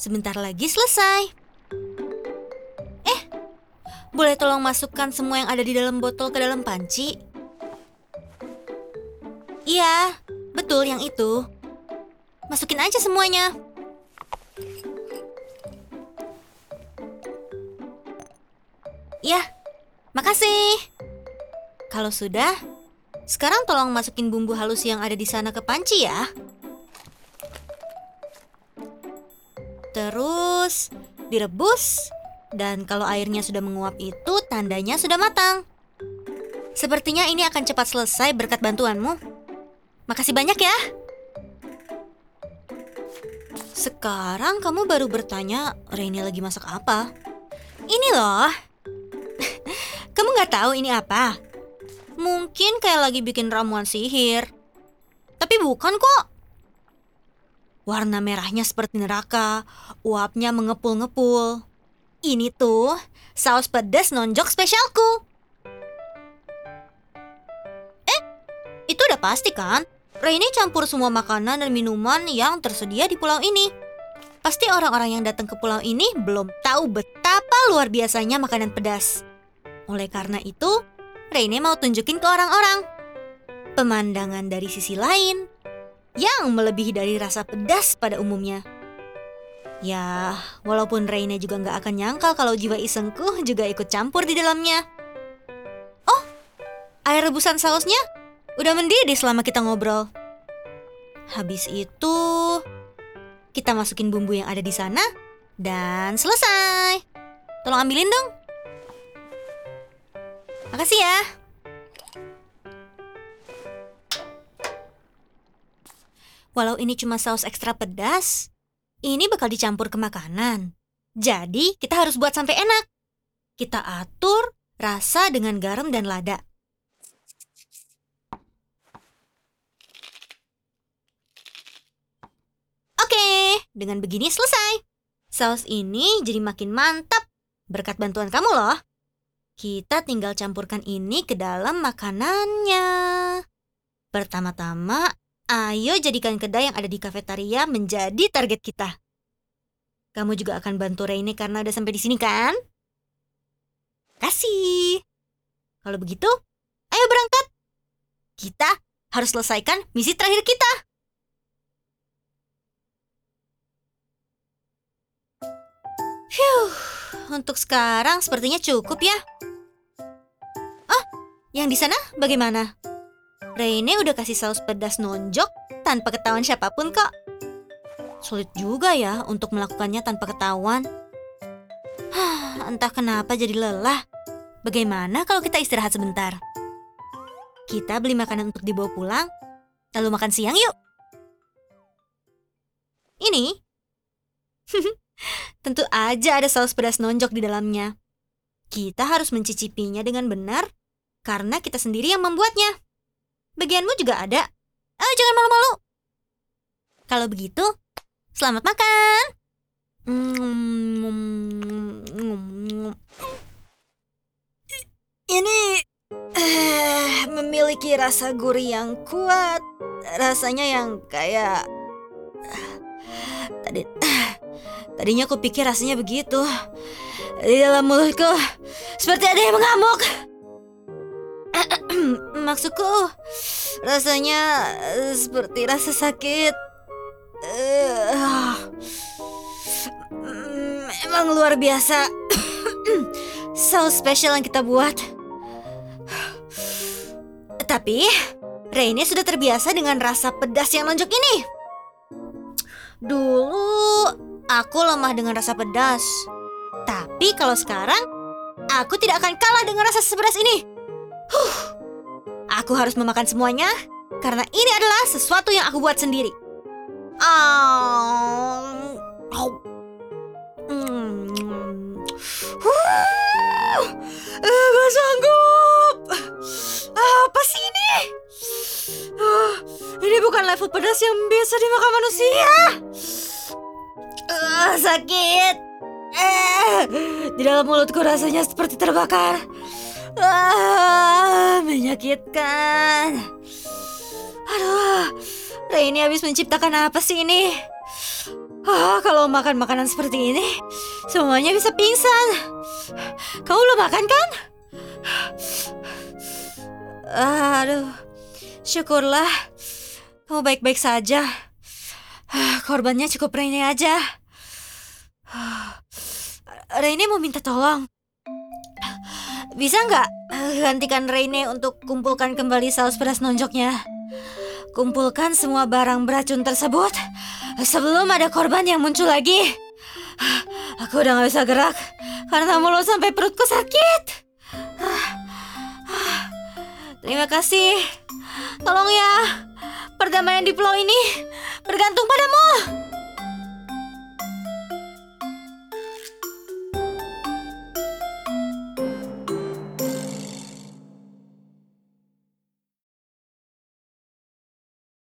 Sebentar lagi selesai. Eh, boleh tolong masukkan semua yang ada di dalam botol ke dalam panci? Iya, betul yang itu. Masukin aja semuanya. Ya, makasih. Kalau sudah, sekarang tolong masukin bumbu halus yang ada di sana ke panci ya. Terus direbus dan kalau airnya sudah menguap itu tandanya sudah matang. Sepertinya ini akan cepat selesai berkat bantuanmu. Makasih banyak ya. Sekarang kamu baru bertanya Reni lagi masak apa? Ini loh. kamu nggak tahu ini apa? Mungkin kayak lagi bikin ramuan sihir. Tapi bukan kok. Warna merahnya seperti neraka, uapnya mengepul-ngepul. Ini tuh saus pedas nonjok spesialku. Eh, itu udah pasti kan? Raini campur semua makanan dan minuman yang tersedia di pulau ini. Pasti orang-orang yang datang ke pulau ini belum tahu betapa luar biasanya makanan pedas. Oleh karena itu, Raini mau tunjukin ke orang-orang pemandangan dari sisi lain yang melebihi dari rasa pedas pada umumnya. Ya, walaupun Raina juga nggak akan nyangka kalau jiwa isengku juga ikut campur di dalamnya. Oh, air rebusan sausnya udah mendidih selama kita ngobrol. Habis itu, kita masukin bumbu yang ada di sana dan selesai. Tolong ambilin dong. Makasih ya. Walau ini cuma saus ekstra pedas, ini bakal dicampur ke makanan. Jadi, kita harus buat sampai enak. Kita atur rasa dengan garam dan lada. Oke, dengan begini selesai. Saus ini jadi makin mantap berkat bantuan kamu loh. Kita tinggal campurkan ini ke dalam makanannya. Pertama-tama, ayo jadikan kedai yang ada di kafetaria menjadi target kita. Kamu juga akan bantu Reine karena udah sampai di sini kan? Kasih. Kalau begitu, ayo berangkat. Kita harus selesaikan misi terakhir kita. Phew, untuk sekarang sepertinya cukup ya. Oh, yang di sana bagaimana? Reine udah kasih saus pedas nonjok tanpa ketahuan siapa pun kok. Sulit juga ya untuk melakukannya tanpa ketahuan. Entah kenapa jadi lelah. Bagaimana kalau kita istirahat sebentar? Kita beli makanan untuk dibawa pulang, lalu makan siang yuk. Ini? Tentu aja ada saus pedas nonjok di dalamnya. Kita harus mencicipinya dengan benar karena kita sendiri yang membuatnya. Bagianmu juga ada. Ayo jangan malu-malu. Kalau begitu, selamat makan. Ini eh, memiliki rasa gurih yang kuat. Rasanya yang kayak tadi tadinya aku pikir rasanya begitu. Di dalam mulutku seperti ada yang mengamuk. Maksudku, rasanya eh, seperti rasa sakit. Eh, mm, Emang luar biasa. Saus spesial yang kita buat. Tapi, Rainy sudah terbiasa dengan rasa pedas yang nonjok ini. Dulu, aku lemah dengan rasa pedas. Tapi kalau sekarang, aku tidak akan kalah dengan rasa sepedas ini. Huh. Aku harus memakan semuanya karena ini adalah sesuatu yang aku buat sendiri. Um, oh. Hmm. Uh, gak sanggup. Apa sih ini? Uh, ini bukan level pedas yang biasa dimakan manusia. Uh, sakit. Eh, di dalam mulutku rasanya seperti terbakar. Ah, menyakitkan. Aduh, Raini habis menciptakan apa sih ini? Ah, kalau makan makanan seperti ini, semuanya bisa pingsan. Kamu belum makan kan? Aduh, syukurlah kamu baik-baik saja. Ah, Korbannya cukup Rene aja. Ah, Rene mau minta tolong. Bisa nggak eh, gantikan Rene untuk kumpulkan kembali saus pedas nonjoknya? Kumpulkan semua barang beracun tersebut sebelum ada korban yang muncul lagi. Aku udah gak bisa gerak karena mulut sampai perutku sakit. Terima kasih. Tolong ya, perdamaian di pulau ini bergantung padamu.